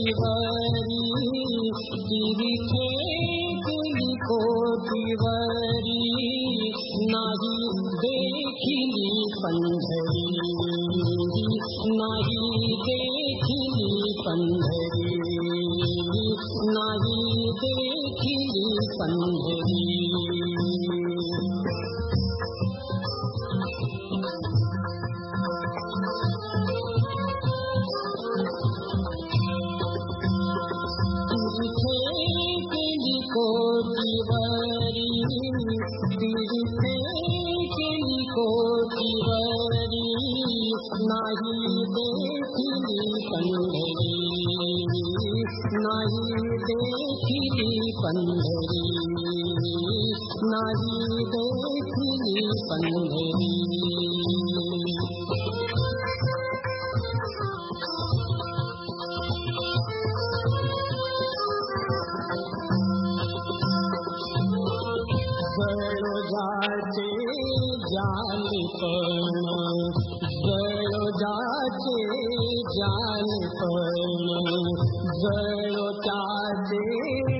दीवारी। गिरी को दीवारी। नाही देखी पंधरी। नाही देखी पंधरी। नाही देखिली पंढरी गयो जाचे जान पण गयो जाचे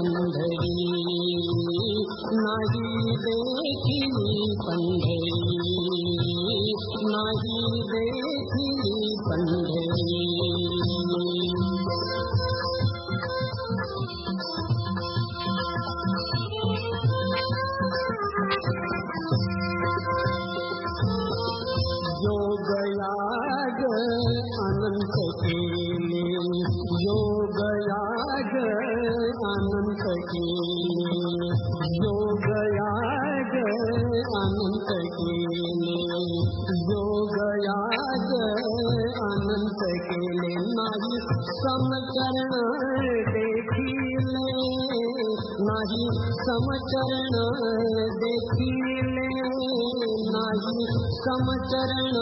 पंढरी नाही देखिली पंढरी नाही देखिली पंढरी योगयाग अनंत केले योगयाग अनंत केले योगयाग अनंत केले योगयाग अनंत केले नाही समकरण देखिले नाही समचरण देखिले नाही समचरण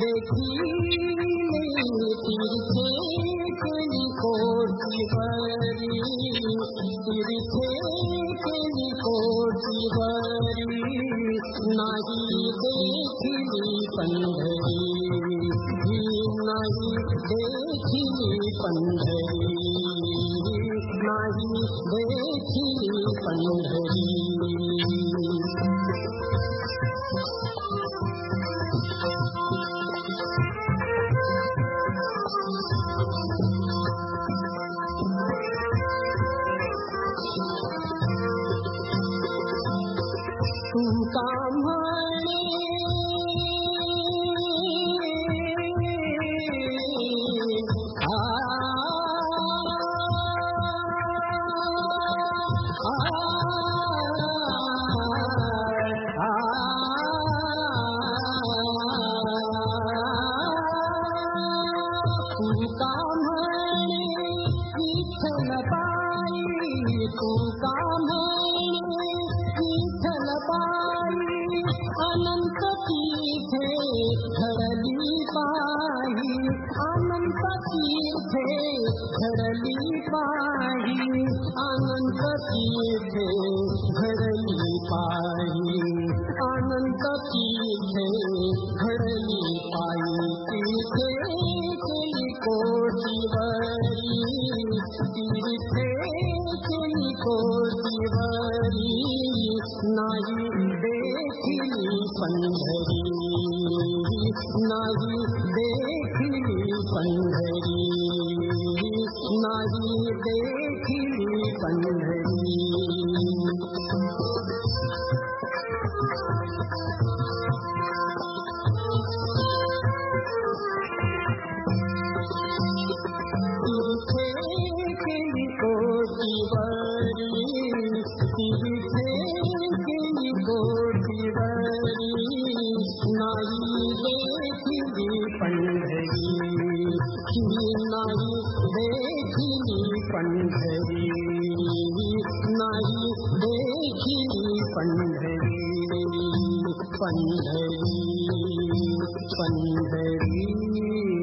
देखिले तीर्थे केली कोटिवरी तीर्थे केली कोटिवरी नाही देखिली पंढरी नाही देखिली पंढरी नाही पंढरी काम पाही अनंत तीर्थे घडली पाही। अनंत तीर्थे घडली पाही तीर्थे केली कोटिवरी तीर्थे केली कोटिवरी नाही देखिली पंढरी। नाही देखिली पंढरी। नाही देखिली पंढरी तीर्थे केली कोटिवरी तीर्थे केली कोटिवरी नाही देखिली पंडरी नहीं देखी पंडरी पंडरी पंडरी